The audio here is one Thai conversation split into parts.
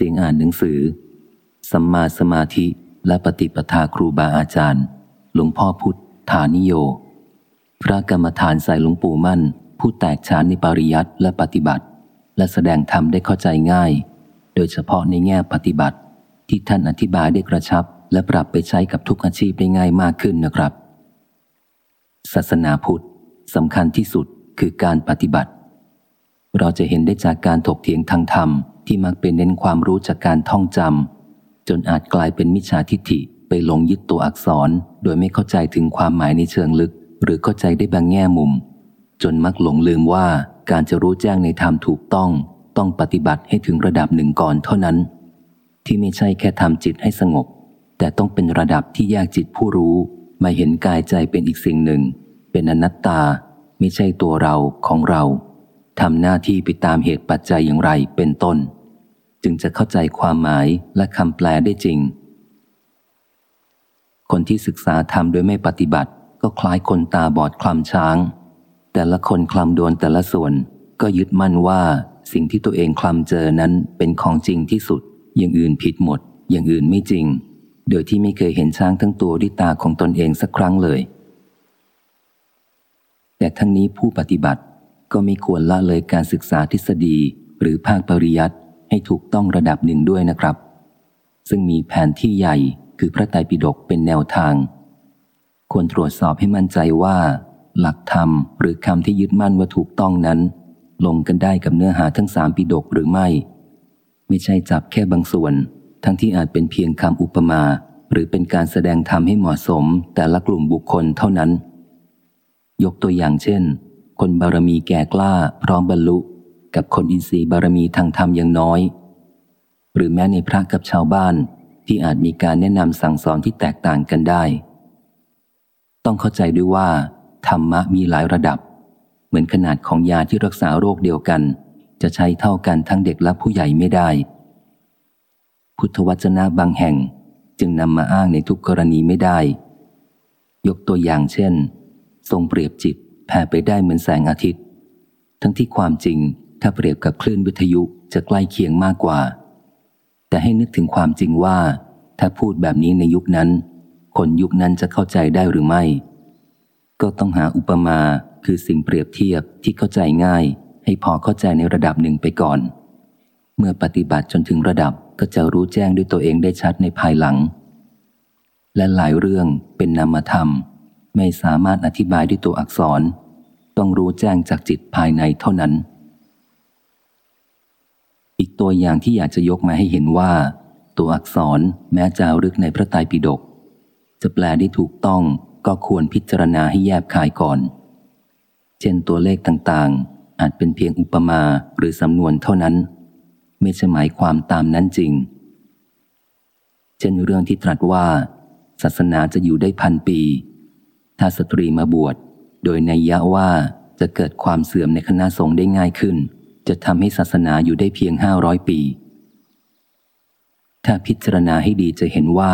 เสียงอ่านหนังสือ สัมมาสมาธิและปฏิปทาครูบาอาจารย์ หลวงพ่อพุทธานิโย พระกรรมฐานสายหลวงปู่มั่น ผู้แตกฉานในปริยัติและปฏิบัติ และแสดงธรรมได้เข้าใจง่าย โดยเฉพาะในแง่ปฏิบัติ ที่ท่านอธิบายได้กระชับ และปรับไปใช้กับทุกอาชีพได้ง่ายมากขึ้นนะครับ ศาสนาพุทธสำคัญที่สุดคือการปฏิบัติ เราจะเห็นได้จากการถกเถียงทางธรรม ที่มักเป็นเน้นความรู้จากการท่องจำจนอาจกลายเป็นมิจฉาทิฏฐิไปหลงยึดตัวอักษร โดยไม่เข้าใจถึงความหมายในเชิงลึก หรือเข้าใจได้บางแง่มุม จนมักหลงลืมว่าการจะรู้แจ้งในธรรมถูกต้อง ต้องปฏิบัติให้ถึงระดับหนึ่งก่อนเท่านั้น ที่ไม่ใช่แค่ทำจิตให้สงบ แต่ต้องเป็นระดับที่แยกจิตผู้รู้ มาเห็นกายใจเป็นอีกสิ่งหนึ่ง เป็นอนัตตา ไม่ใช่ตัวเราของเราทำหน้าที่ไปตามเหตุปัจจัยอย่างไรเป็นต้น จึงจะเข้าใจความหมายและคำแปลได้จริง คนที่ศึกษาธรรมโดยไม่ปฏิบัติก็คล้ายคนตาบอดคลำช้าง แต่ละคนคลำโดนแต่ละส่วน ก็ยึดมั่นว่าสิ่งที่ตัวเองคลำเจอนั้นเป็นของจริงที่สุด อย่างอื่นผิดหมด อย่างอื่นไม่จริง โดยที่ไม่เคยเห็นช้างทั้งตัวด้วยตาของตนเองสักครั้งเลย แต่ทั้งนี้ผู้ปฏิบัติก็ไม่ควรละเลยการศึกษาทฤษฎีหรือภาคปริยัติ ให้ถูกต้องระดับหนึ่งด้วยนะครับ ซึ่งมีแผนที่ใหญ่คือพระไตรปิฎกเป็นแนวทาง ควรตรวจสอบให้มั่นใจว่า หลักธรรมหรือคำที่ยึดมั่นว่าถูกต้องนั้น ลงกันได้กับเนื้อหาทั้งสามปิฎกหรือไม่ ไม่ใช่จับแค่บางส่วน ทั้งที่อาจเป็นเพียงคำอุปมา หรือเป็นการแสดงธรรมให้เหมาะสม แต่ละกลุ่มบุคคลเท่านั้น ยกตัวอย่างเช่น คนบารมีแก่กล้าพร้อมบรรลุ กับคนอินทรีย์บารมีทางธรรมยังน้อย หรือแม้ในพระกับชาวบ้านที่อาจมีการแนะนำสั่งสอนที่แตกต่างกันได้ ต้องเข้าใจด้วยว่า ธรรมะมีหลายระดับ เหมือนขนาดของยาที่รักษาโรคเดียวกัน จะใช้เท่ากันทั้งเด็กและผู้ใหญ่ไม่ได้ พุทธวจนะบางแห่งจึงนำมาอ้างในทุกกรณีไม่ได้ ยกตัวอย่างเช่น ทรงเปรียบจิตแผ่ไปได้เหมือนแสงอาทิตย์ ทั้งที่ความจริง ถ้าเปรียบกับคลื่นวิทยุจะใกล้เคียงมากกว่า แต่ให้นึกถึงความจริงว่า ถ้าพูดแบบนี้ในยุคนั้น คนยุคนั้นจะเข้าใจได้หรือไม่ ก็ต้องหาอุปมาคือสิ่งเปรียบเทียบที่เข้าใจง่าย ให้พอเข้าใจในระดับหนึ่งไปก่อน เมื่อปฏิบัติจนถึงระดับก็จะรู้แจ้งด้วยตัวเองได้ชัดในภายหลัง และหลายเรื่องเป็นนามธรรม ไม่สามารถอธิบายด้วยตัวอักษร ต้องรู้แจ้งจากจิตภายในเท่านั้น อีกตัวอย่างที่อยากจะยกมาให้เห็นว่า ตัวอักษรแม้จะรึกในพระไตรปิฎกจะแปลได้ถูกต้องก็ควรพิจารณาให้แยบคายก่อน เช่นตัวเลขต่างๆ อาจเป็นเพียงอุปมาหรือสำนวนเท่านั้น ไม่ใช่หมายความตามนั้นจริง เช่นเรื่องที่ตรัสว่า ศาสนาจะอยู่ได้พันปี ถ้าสตรีมาบวช โดยในยะว่าจะเกิดความเสื่อมในคณะสงฆ์ได้ง่ายขึ้น จะทำให้ศาสนาอยู่ได้เพียงห้าร้อยปี ถ้าพิจารณาให้ดีจะเห็นว่า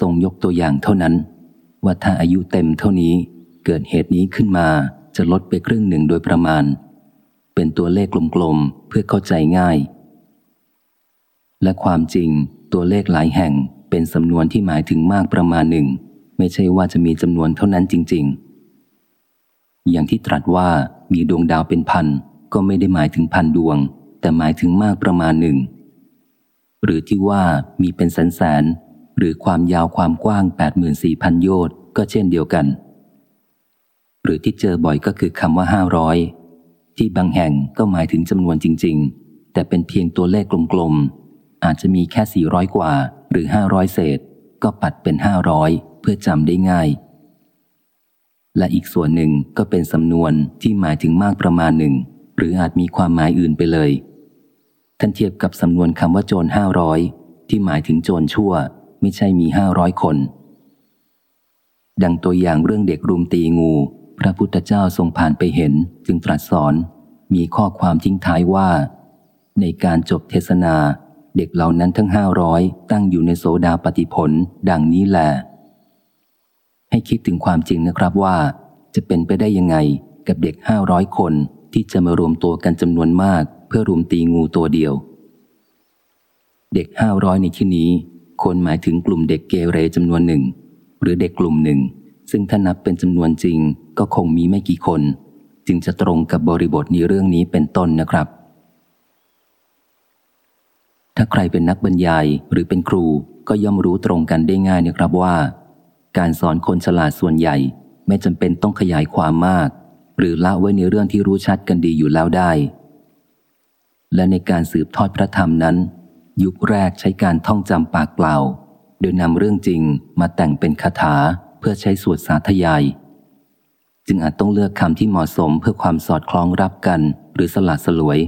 ทรงยกตัวอย่างเท่านั้น ว่าถ้าอายุเต็มเท่านี้เกิดเหตุนี้ขึ้นมาจะลดไปครึ่งหนึ่งโดยประมาณ เป็นตัวเลขกลมๆเพื่อเข้าใจง่าย และความจริงตัวเลขหลายแห่งเป็นสำนวนที่หมายถึงมากประมาณหนึ่ง ไม่ใช่ว่าจะมีจำนวนเท่านั้นจริง ๆ อย่างที่ตรัสว่ามีดวงดาวเป็นพัน ก็ไม่ได้หมายถึงพันดวง แต่หมายถึงมากประมาณหนึ่ง หรือที่ว่ามีเป็นแสนแสนหรือความยาวความกว้าง 84,000 โยชน์ก็เช่นเดียวกัน หรือที่เจอบ่อยก็คือคำว่าห้าร้อยที่บางแห่งก็หมายถึงจำนวนจริง ๆ แต่เป็นเพียงตัวเลขกลมๆ อาจจะมีแค่ 400 กว่า หรือ 500 เศษ ก็ปัดเป็น 500 เพื่อจำได้ง่าย และอีกส่วนหนึ่งก็เป็นสำนวนที่หมายถึงมากประมาณหนึ่ง หรืออาจมีความหมายอื่นไปเลยท่านเทียบกับสำนวนคำว่าโจรห้าร้อยที่หมายถึงโจรชั่ว ไม่ใช่มีห้าร้อยคน ดังตัวอย่างเรื่องเด็กรุมตีงู พระพุทธเจ้าทรงผ่านไปเห็น จึงตรัสสอน มีข้อความทิ้งท้ายว่า ในการจบเทศนา เด็กเหล่านั้นทั้งห้าร้อยตั้งอยู่ในโสดาปฏิผล ดังนี้แหละให้คิดถึงความจริงนะครับว่า จะเป็นไปได้ยังไงกับเด็กห้าร้อยคน ที่จะมารวมตัวกันจำนวนมาก เพื่อรุมตีงูตัวเดียว เด็กห้าร้อยในที่นี้คนหมายถึงกลุ่มเด็กเกเรจำนวนหนึ่ง หรือเด็กกลุ่มหนึ่ง ซึ่งถ้านับเป็นจำนวนจริงก็คงมีไม่กี่คน จึงจะตรงกับบริบทในเรื่องนี้เป็นต้นนะครับ ถ้าใครเป็นนักบรรยายหรือเป็นครูก็ย่อมรู้ตรงกันได้ง่ายนะครับว่า การสอนคนฉลาดส่วนใหญ่ไม่จำเป็นต้องขยายความมาก หรือละไว้ในเรื่องที่รู้ชัดกันดีอยู่แล้วได้ และในการสืบทอดพระธรรมนั้น ยุคแรกใช้การท่องจำปากเปล่า โดยนำเรื่องจริงมาแต่งเป็นคาถาเพื่อใช้สวดสาธยาย จึงอาจต้องเลือกคำที่เหมาะสมเพื่อความสอดคล้องรับกัน หรือสลัดสลวย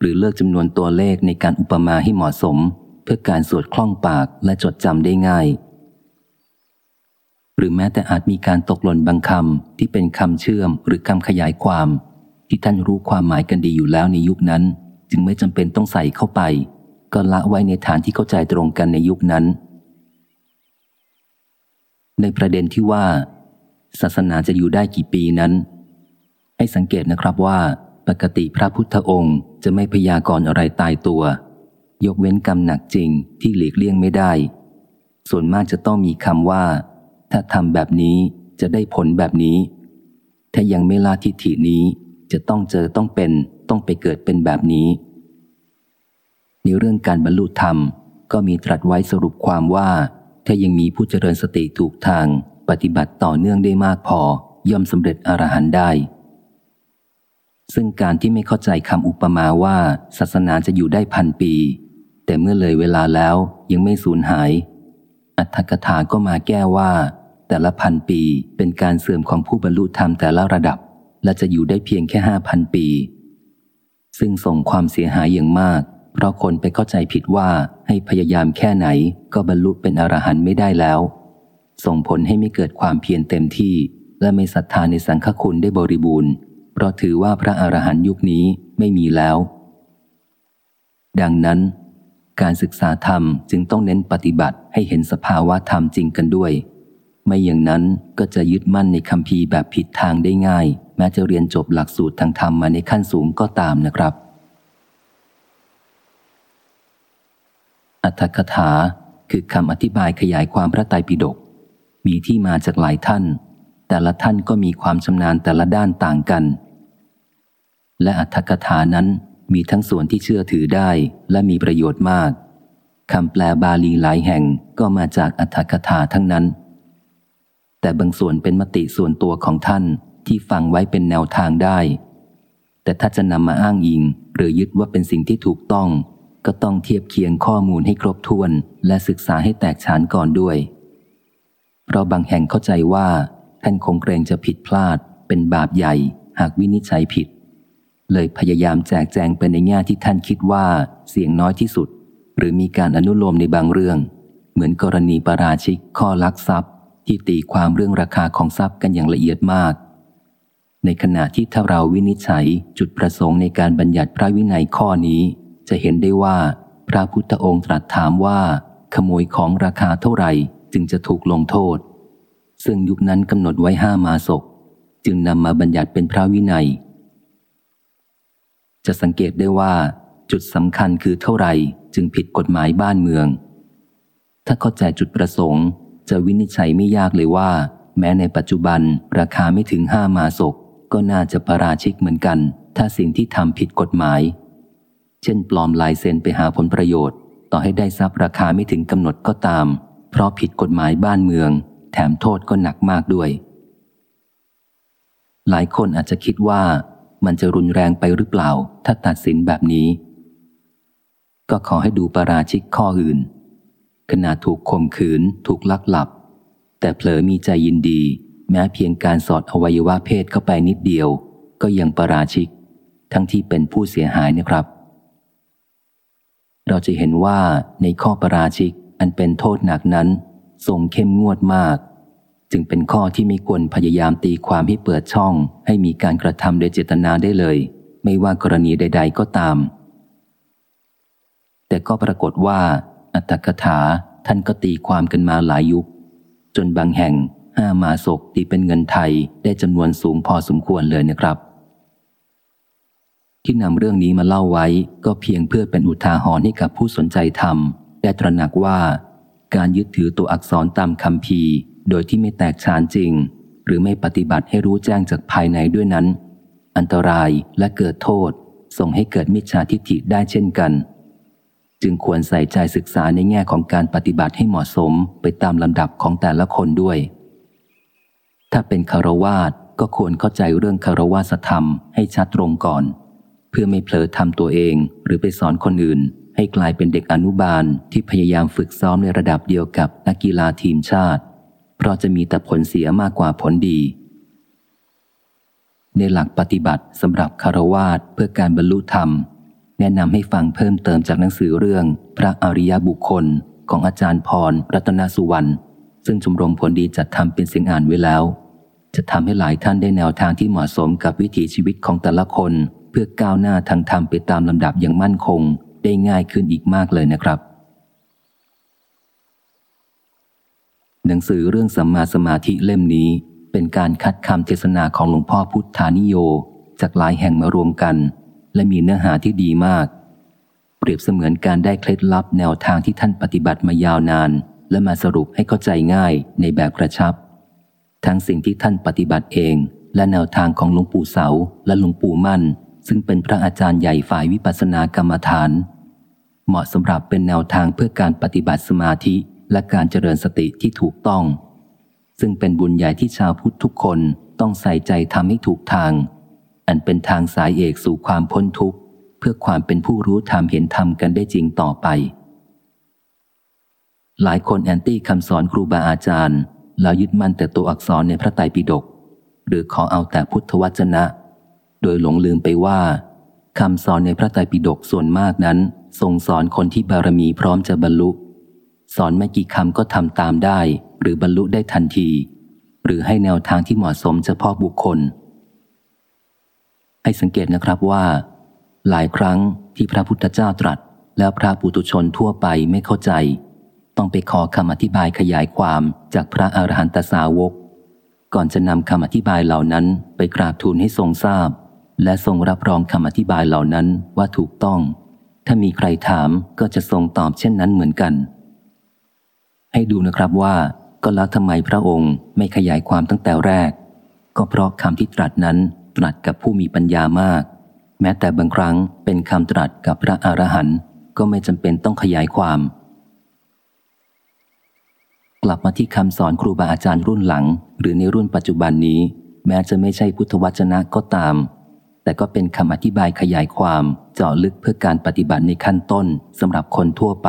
หรือเลือกจำนวนตัวเลขในการอุปมาให้เหมาะสม เพื่อการสวดคล่องปากและจดจำได้ง่าย หรือแม้แต่อาจมีการตกหล่นบางคำที่เป็นคำเชื่อมหรือคำขยายความ ที่ท่านรู้ความหมายกันดีอยู่แล้วในยุคนั้น จึงไม่จำเป็นต้องใส่เข้าไป ก็ละไว้ในฐานที่เข้าใจตรงกันในยุคนั้น ในประเด็นที่ว่า ศาสนาจะอยู่ได้กี่ปีนั้น ให้สังเกตนะครับว่า ปกติพระพุทธองค์จะไม่พยากรณ์อะไรตายตัว ยกเว้นกรรมหนักจริงที่หลีกเลี่ยงไม่ได้ ส่วนมากจะต้องมีคำว่า ถ้าทำแบบนี้จะได้ผลแบบนี้ ถ้ายังไม่ลาทิฏฐินี้จะต้องเจอต้องเป็นต้องไปเกิดเป็นแบบนี้ ในเรื่องการบรรลุธรรม ก็มีตรัสไว้สรุปความว่า ถ้ายังมีผู้เจริญสติถูกทาง ปฏิบัติต่อเนื่องได้มากพอย่อมสำเร็จอรหันต์ได้ ซึ่งการที่ไม่เข้าใจคำอุปมาว่า ศาสนาจะอยู่ได้พันปี แต่เมื่อเลยเวลาแล้วยังไม่สูญหาย อัตถกถาก็มาแก้ว่า แต่ละพันปีเป็นการเสื่อมของผู้บรรลุธรรมแต่ละระดับ และจะอยู่ได้เพียงแค่ห้าพันปี ซึ่งส่งความเสียหายอย่างมาก เพราะคนไปเข้าใจผิดว่าให้พยายามแค่ไหนก็บรรลุเป็นอรหันต์ไม่ได้แล้ว ส่งผลให้ไม่เกิดความเพียรเต็มที่ และไม่ศรัทธาในสังฆคุณได้บริบูรณ์ เพราะถือว่าพระอรหันต์ยุคนี้ไม่มีแล้ว ดังนั้น การศึกษาธรรมจึงต้องเน้นปฏิบัติให้เห็นสภาวะธรรมจริงกันด้วย ไม่อย่างนั้นก็จะยึดมั่นในคำพีแบบผิดทางได้ง่าย แม้จะเรียนจบหลักสูตรทางธรรมมาในขั้นสูงก็ตามนะครับ อัตถกถาคือคำอธิบายขยายความพระไตรปิฎกมีที่มาจากหลายท่าน แต่ละท่านก็มีความชำนาญแต่ละด้านต่างกัน และอัตถกถานั้น มีทั้งส่วนที่เชื่อถือได้และมีประโยชน์มากคำแปลบาลีหลายแห่งก็มาจากอัธกถาทั้งนั้น แต่บางส่วนเป็นมติส่วนตัวของท่านที่ฟังไว้เป็นแนวทางได้ แต่ถ้าจะนำมาอ้างอิง หรือยึดว่าเป็นสิ่งที่ถูกต้อง ก็ต้องเทียบเคียงข้อมูลให้ครบถ้วน และศึกษาให้แตกฉานก่อนด้วย เพราะบางแห่งเข้าใจว่าท่านคงเกรงจะผิดพลาด เป็นบาปใหญ่ หากวินิจฉัยผิด เลยพยายามแจกแจงไปในแง่ที่ท่านคิดว่าเสียงน้อยที่สุด หรือมีการอนุโลมในบางเรื่อง เหมือนกรณีปราชิกข้อลักทรัพย์ ที่ตีความเรื่องราคาของทรัพย์กันอย่างละเอียดมาก ในขณะที่ถ้าเราวินิจฉัยจุดประสงค์ในการบัญญัติพระวินัยข้อนี้ จะเห็นได้ว่า พระพุทธองค์ตรัสถามว่า ขโมยของราคาเท่าไหร่จึงจะถูกลงโทษ ซึ่งยุคนั้นกำหนดไว้ห้ามาศกจึงนำมาบัญญัติเป็นพระวินัย จะสังเกตได้ว่าจุดสำคัญคือเท่าไหร่จึงผิดกฎหมายบ้านเมือง ถ้าเข้าใจจุดประสงค์ จะวินิจฉัยไม่ยากเลยว่า แม้ในปัจจุบันราคาไม่ถึงห้ามาศก ก็น่าจะประราชิกเหมือนกัน ถ้าสิ่งที่ทำผิดกฎหมาย เช่น ปลอมลายเซ็นไปหาผลประโยชน์ ต่อให้ได้ทรัพย์ราคาไม่ถึงกำหนดก็ตาม เพราะผิดกฎหมายบ้านเมือง แถมโทษก็หนักมากด้วย หลายคนอาจจะคิดว่า มันจะรุนแรงไปหรือเปล่า ถ้าตัดสินแบบนี้ ก็ขอให้ดูปราชิกข้ออื่น ขณะถูกข่มขืน ถูกลักหลับ แต่เผลอมีใจยินดี แม้เพียงการสอดอวัยวะเพศเข้าไปนิดเดียว ก็ยังปราชิก ทั้งที่เป็นผู้เสียหายนะครับ เราจะเห็นว่าในข้อปราชิกอันเป็นโทษหนักนั้นทรงเข้มงวดมาก จึงเป็นข้อที่ไม่ควรพยายามตีความให้เปิดช่อง ให้มีการกระทำโดยเจตนาได้เลย ไม่ว่ากรณีใด ๆ ก็ตาม แต่ก็ปรากฏว่า อัตถกถาท่านก็ตีความกันมาหลายยุค จนบางแห่งห้ามาศกตีเป็นเงินไทยได้จำนวนสูงพอสมควรเลยนะครับ ที่นำเรื่องนี้มาเล่าไว้ก็เพียงเพื่อเป็นอุทาหรณ์ให้กับผู้สนใจธรรมได้ตระหนักว่า การยึดถือตัวอักษรตามคำพีโดยที่ไม่แตกฉานจริง หรือไม่ปฏิบัติให้รู้แจ้งจากภายในด้วยนั้น อันตรายและเกิดโทษ ส่งให้เกิดมิจฉาทิฏฐิได้เช่นกัน จึงควรใส่ใจศึกษาในแง่ของการปฏิบัติให้เหมาะสมไปตามลำดับของแต่ละคนด้วย ถ้าเป็นคารวาสก็ควรเข้าใจเรื่องคารวาสธรรมให้ชัดตรงก่อน เพื่อไม่เผลอทำตัวเองหรือไปสอนคนอื่น ให้กลายเป็นเด็กอนุบาลที่พยายามฝึกซ้อมในระดับเดียวกับนักกีฬาทีมชาติ เพราะจะมีแต่ผลเสียมากกว่าผลดี ในหลักปฏิบัติสำหรับคารวาสเพื่อการบรรลุธรรม แนะนำให้ฟังเพิ่มเติมจากหนังสือเรื่อง พระอริยบุคคล ของอาจารย์พร รัตนสุวรรณซึ่งชมรมผลดีจัดทำเป็นเสียงอ่านไว้แล้ว จะทำให้หลายท่านได้แนวทางที่เหมาะสมกับวิถีชีวิตของแต่ละคน เพื่อก้าวหน้าทางธรรมไปตามลำดับอย่างมั่นคง ได้ง่ายขึ้นอีกมากเลยนะครับ หนังสือเรื่องสัมมาสมาธิเล่มนี้ เป็นการคัดคำเทศนาของหลวงพ่อพุทธานิโย จากหลายแห่งมารวมกัน และมีเนื้อหาที่ดีมาก เปรียบเสมือนการได้เคล็ดลับแนวทางที่ท่านปฏิบัติมายาวนาน และมาสรุปให้เข้าใจง่ายในแบบกระชับ ทั้งสิ่งที่ท่านปฏิบัติเอง และแนวทางของหลวงปู่เสาและหลวงปู่มั่นซึ่งเป็นพระอาจารย์ใหญ่ฝ่ายวิปัสสนากรรมฐาน เหมาะสำหรับเป็นแนวทางเพื่อการปฏิบัติสมาธิและการเจริญสติที่ถูกต้อง ซึ่งเป็นบุญใหญ่ที่ชาวพุทธทุกคนต้องใส่ใจทำให้ถูกทาง อันเป็นทางสายเอกสู่ความพ้นทุกข์ เพื่อความเป็นผู้รู้ธรรมเห็นธรรมกันได้จริงต่อไป หลายคนแอนตี้คำสอนครูบาอาจารย์ แล้วยึดมั่นแต่ตัวอักษรในพระไตรปิฎกหรือขอเอาแต่พุทธวจนะ โดยหลงลืมไปว่าคำสอนในพระไตรปิฎกส่วนมากนั้น ทรงสอนคนที่บารมีพร้อมจะบรรลุ สอนไม่กี่คำก็ทำตามได้ หรือบรรลุได้ทันที หรือให้แนวทางที่เหมาะสมเฉพาะบุคคล ให้สังเกตนะครับว่า หลายครั้งที่พระพุทธเจ้าตรัส แล้วพระปุตุชนทั่วไปไม่เข้าใจ ต้องไปขอคำอธิบายขยายความจากพระอรหันตสาวก ก่อนจะนำคำอธิบายเหล่านั้นไปกราบทูลให้ทรงทราบ และทรงรับรองคำอธิบายเหล่านั้นว่าถูกต้อง ถ้ามีใครถามก็จะทรงตอบเช่นนั้นเหมือนกัน ให้ดูนะครับว่าก็แล้วทำไมพระองค์ไม่ขยายความตั้งแต่แรก ก็เพราะคำที่ตรัสนั้นตรัสกับผู้มีปัญญามาก แม้แต่บางครั้งเป็นคำตรัสกับพระอรหันต์ก็ไม่จำเป็นต้องขยายความ กลับมาที่คำสอนครูบาอาจารย์รุ่นหลัง หรือในรุ่นปัจจุบันนี้ แม้จะไม่ใช่พุทธวจนะก็ตาม แต่ก็เป็นคำอธิบายขยายความเจาะลึกเพื่อการปฏิบัติในขั้นต้นสำหรับคนทั่วไป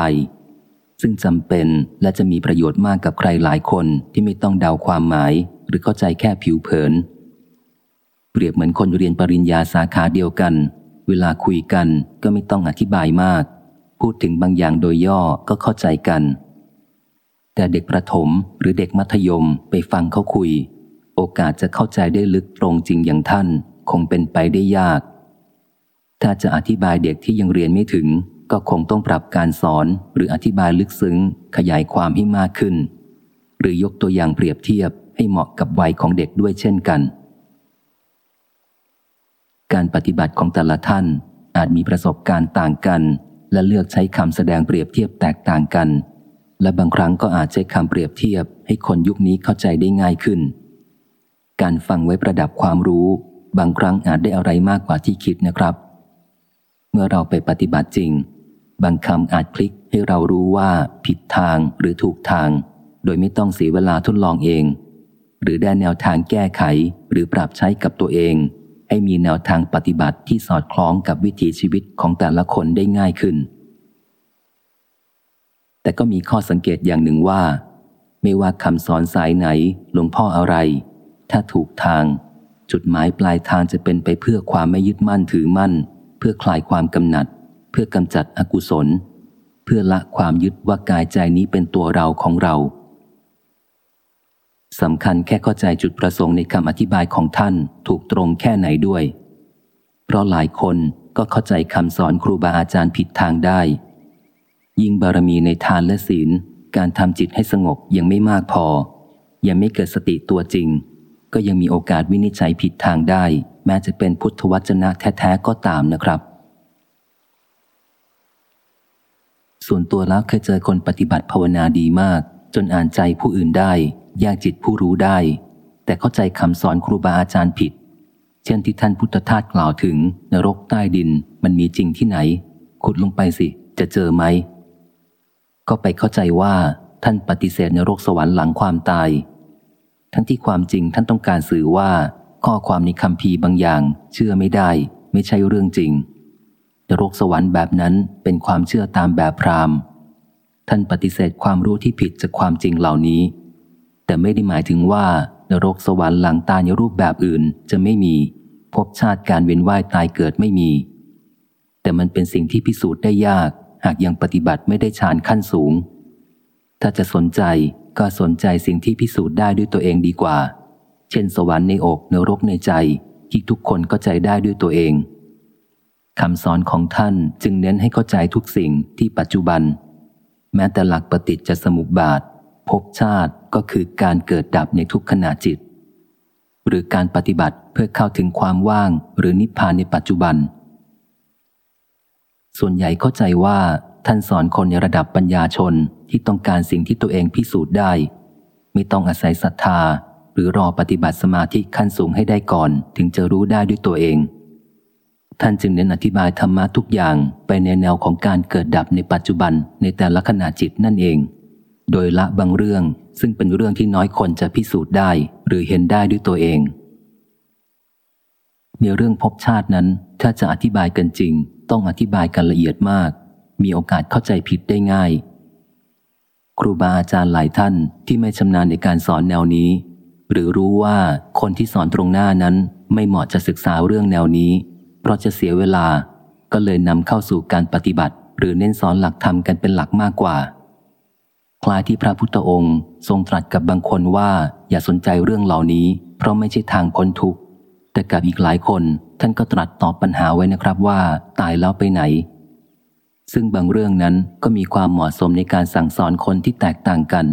ซึ่งจำเป็นและจะมีประโยชน์มากกับใครหลายคนที่ไม่ต้องเดาความหมาย หรือเข้าใจแค่ผิวเผิน เปรียบเหมือนคนเรียนปริญญาสาขาเดียวกัน เวลาคุยกันก็ไม่ต้องอธิบายมาก พูดถึงบางอย่างโดยย่อก็เข้าใจกัน แต่เด็กประถมหรือเด็กมัธยมไปฟังเขาคุย โอกาสจะเข้าใจได้ลึกตรงจริงอย่างท่าน คงเป็นไปได้ยาก ถ้าจะอธิบายเด็กที่ยังเรียนไม่ถึง ก็คงต้องปรับการสอนหรืออธิบายลึกซึ้ง ขยายความให้มากขึ้น หรือยกตัวอย่างเปรียบเทียบให้เหมาะกับวัยของเด็กด้วยเช่นกัน การปฏิบัติของแต่ละท่านอาจมีประสบการณ์ต่างกัน และเลือกใช้คำแสดงเปรียบเทียบแตกต่างกัน และบางครั้งก็อาจใช้คำเปรียบเทียบให้คนยุคนี้เข้าใจได้ง่ายขึ้น การฟังไว้ประดับความรู้ บางครั้งอาจได้อะไรมากกว่าที่คิดนะครับ เมื่อเราไปปฏิบัติจริง บางคำอาจพลิกให้เรารู้ว่าผิดทางหรือถูกทาง โดยไม่ต้องเสียเวลาทดลองเอง หรือได้แนวทางแก้ไขหรือปรับใช้กับตัวเอง ให้มีแนวทางปฏิบัติที่สอดคล้องกับวิถีชีวิตของแต่ละคนได้ง่ายขึ้น แต่ก็มีข้อสังเกตอย่างหนึ่งว่า ไม่ว่าคำสอนสายไหนหลวงพ่ออะไร ถ้าถูกทาง จุดหมายปลายทางจะเป็นไปเพื่อความไม่ยึดมั่นถือมั่น เพื่อคลายความกำหนัด เพื่อกำจัดอกุศล เพื่อละความยึดว่ากายใจนี้เป็นตัวเราของเราสำคัญแค่เข้าใจจุดประสงค์ในคำอธิบายของท่านถูกตรงแค่ไหนด้วย เพราะหลายคนก็เข้าใจคำสอนครูบาอาจารย์ผิดทางได้ ยิ่งบารมีในทานและศีล การทำจิตให้สงบยังไม่มากพอ ยังไม่เกิดสติตัวจริง ก็ยังมีโอกาสวินิจฉัยผิดทางได้ แม้จะเป็นพุทธวจนะแท้ๆก็ตามนะครับ ส่วนตัวแล้วเคยเจอคนปฏิบัติภาวนาดีมาก จนอ่านใจผู้อื่นได้แยกจิตผู้รู้ได้ แต่เข้าใจคำสอนครูบาอาจารย์ผิด เช่นที่ท่านพุทธทาสกล่าวถึง นรกใต้ดินมันมีจริงที่ไหน ขุดลงไปสิ จะเจอไหม ก็ไปเข้าใจว่าท่านปฏิเสธนรกสวรรค์หลังความตาย ทั้งที่ความจริงท่านต้องการสื่อว่า ข้อความในคำพีบางอย่าง เชื่อไม่ได้ ไม่ใช่เรื่องจริงนรกสวรรค์แบบนั้นเป็นความเชื่อตามแบบพราหมณ์ ท่านปฏิเสธความรู้ที่ผิดจากความจริงเหล่านี้ แต่ไม่ได้หมายถึงว่านรกสวรรค์หลังตายในรูปแบบอื่นจะไม่มี พบชาติการเวียนว่ายตายเกิดไม่มี แต่มันเป็นสิ่งที่พิสูจน์ได้ยาก หากยังปฏิบัติไม่ได้ฌานขั้นสูง ถ้าจะสนใจ ก็สนใจสิ่งที่พิสูจน์ได้ด้วยตัวเองดีกว่า เช่น สวรรค์ในอกนรกในใจ ที่ทุกคนก็ใจได้ด้วยตัวเองคำสอนของท่านจึงเน้นให้เข้าใจทุกสิ่งที่ปัจจุบัน แม้แต่หลักปฏิจจสมุปบาทภพชาติก็คือการเกิดดับในทุกขณะจิต หรือการปฏิบัติเพื่อเข้าถึงความว่างหรือนิพพานในปัจจุบัน ส่วนใหญ่เข้าใจว่า ท่านสอนคนในระดับปัญญาชนที่ต้องการสิ่งที่ตัวเองพิสูจน์ได้ ไม่ต้องอาศัยศรัทธา หรือรอปฏิบัติสมาธิขั้นสูงให้ได้ก่อน ถึงจะรู้ได้ด้วยตัวเอง ท่านจึงเน้นอธิบายธรรมะทุกอย่างไปในแนวของการเกิดดับในปัจจุบันในแต่ละขณะจิตนั่นเอง โดยละบางเรื่องซึ่งเป็นเรื่องที่น้อยคนจะพิสูจน์ได้ หรือเห็นได้ด้วยตัวเอง ในเรื่องภพชาตินั้น ถ้าจะอธิบายกันจริง ต้องอธิบายกันละเอียดมาก มีโอกาสเข้าใจผิดได้ง่าย ครูบาอาจารย์หลายท่านที่ไม่ชำนาญในการสอนแนวนี้ หรือรู้ว่าคนที่สอนตรงหน้านั้นไม่เหมาะจะศึกษาเรื่องแนวนี้ เพราะจะเสียเวลาก็เลยนำเข้าสู่การปฏิบัติ หรือเน้นสอนหลักธรรมกันเป็นหลักมากกว่า คล้ายที่พระพุทธองค์ทรงตรัสกับบางคนว่าอย่าสนใจเรื่องเหล่านี้ เพราะไม่ใช่ทางพ้นทุกข์แต่กับอีกหลายคนท่านก็ตรัสตอบปัญหาไว้นะครับว่า ตายแล้วไปไหน ซึ่งบางเรื่องนั้นก็มีความเหมาะสมในการสั่งสอนคนที่แตกต่างกัน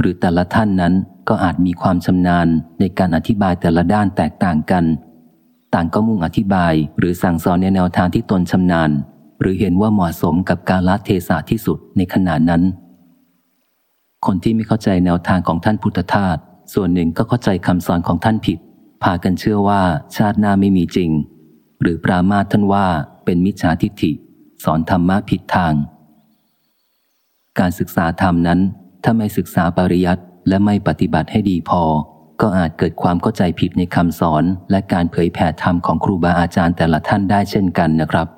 หรือแต่ละท่านนั้นก็อาจมีความชำนาญในการอธิบายแต่ละด้านแตกต่างกัน ต่างก็มุ่งอธิบายหรือสั่งสอนในแนวทางที่ตนชำนาญ หรือเห็นว่าเหมาะสมกับการละเทศะที่สุดในขณะนั้น คนที่ไม่เข้าใจแนวทางของท่านพุทธทาสส่วนหนึ่งก็เข้าใจคำสอนของท่านผิดพากันเชื่อว่าชาติหน้าไม่มีจริง หรือปรามาทท่านว่าเป็นมิจฉาทิฏฐิ สอนธรรมะผิดทาง การศึกษาธรรมนั้นถ้าไม่ศึกษาปริยัติและไม่ปฏิบัติให้ดีพอ ก็อาจเกิดความเข้าใจผิดในคำสอน และการเผยแผ่ธรรมของครูบาอาจารย์แต่ละท่านได้เช่นกันนะครับ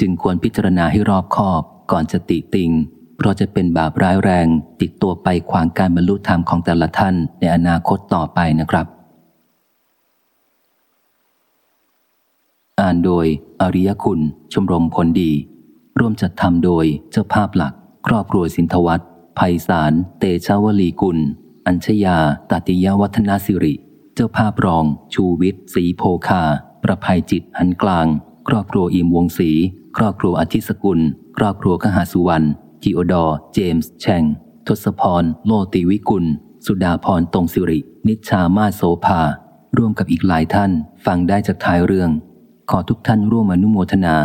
จึงควรพิจารณาให้รอบคอบ ก่อนจะติติงเพราะจะเป็นบาปร้ายแรง ติดตัวไปขวางการบรรลุธรรมของแต่ละท่านในอนาคตต่อไปนะครับานโดย อริยคุณ ชมรมผลดี ร่วมจัดทำโดยเจ้าภาพหลัก ครอบครัวสินทวัตไพศาลเตชาวลีกุล อัญชยาตติยวัฒนาสิริ เจ้าภาพรอง ชูวิทย์ศรีโพคา ประภัยจิตหันกลาง ครอบครัวอิมวงศรีครอบครัวอธิสกุล ครอบครัวขหาสุวรรณกิโอดอร์เจมส์แชงทศพร โลติวิกุล สุดาพรตรงสิริ นิชามาโสภา ร่วมกับอีกหลายท่านฟังได้จากท้ายเรื่อง ขอทุกท่านร่วมอนุโมทนา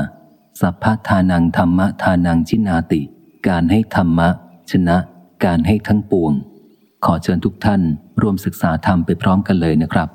สัพพทานังธรรมะทานังชินาติ การให้ธรรมะ ชนะ การให้ทั้งปวง ขอเชิญทุกท่านร่วมศึกษาธรรมไปพร้อมกันเลยนะครับ